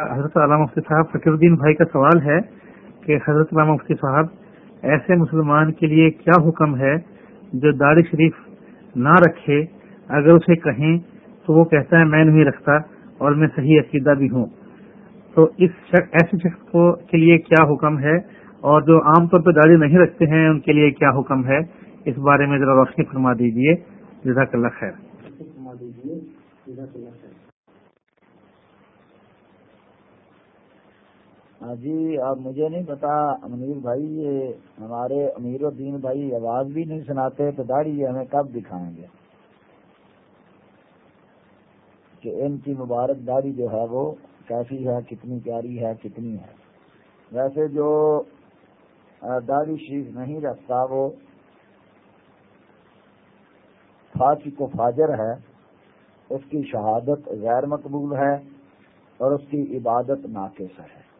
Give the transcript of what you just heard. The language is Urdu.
حضرت علامہ مفتی صاحب فکر الدین بھائی کا سوال ہے کہ حضرت علامہ مفتی صاحب، ایسے مسلمان کے لیے کیا حکم ہے جو داڑھی شریف نہ رکھے؟ اگر اسے کہیں تو وہ کہتا ہے، میں نہیں رکھتا اور میں صحیح عقیدہ بھی ہوں۔ تو اس ایسے شخص کو کے لیے کیا حکم ہے؟ اور جو عام طور پہ داڑھی نہیں رکھتے ہیں، ان کے لیے کیا حکم ہے؟ اس بارے میں ذرا روشنی فرما دیجیے جزاک اللہ خیر۔ ہاں جی اب مجھے نہیں پتا، امیر بھائی، یہ ہمارے امیر الدین بھائی آواز بھی نہیں سناتے، تو داڑھی ہمیں کب دکھائیں گے؟ کہ ان کی مبارک داڑھی جو ہے وہ کیسی ہے، کتنی پیاری ہے، کتنی ہے۔ ویسے جو داڑھی شریف نہیں رکھتا، وہ فاسی کو فاجر ہے، اس کی شہادت غیر مقبول ہے اور اس کی عبادت ناقص ہے۔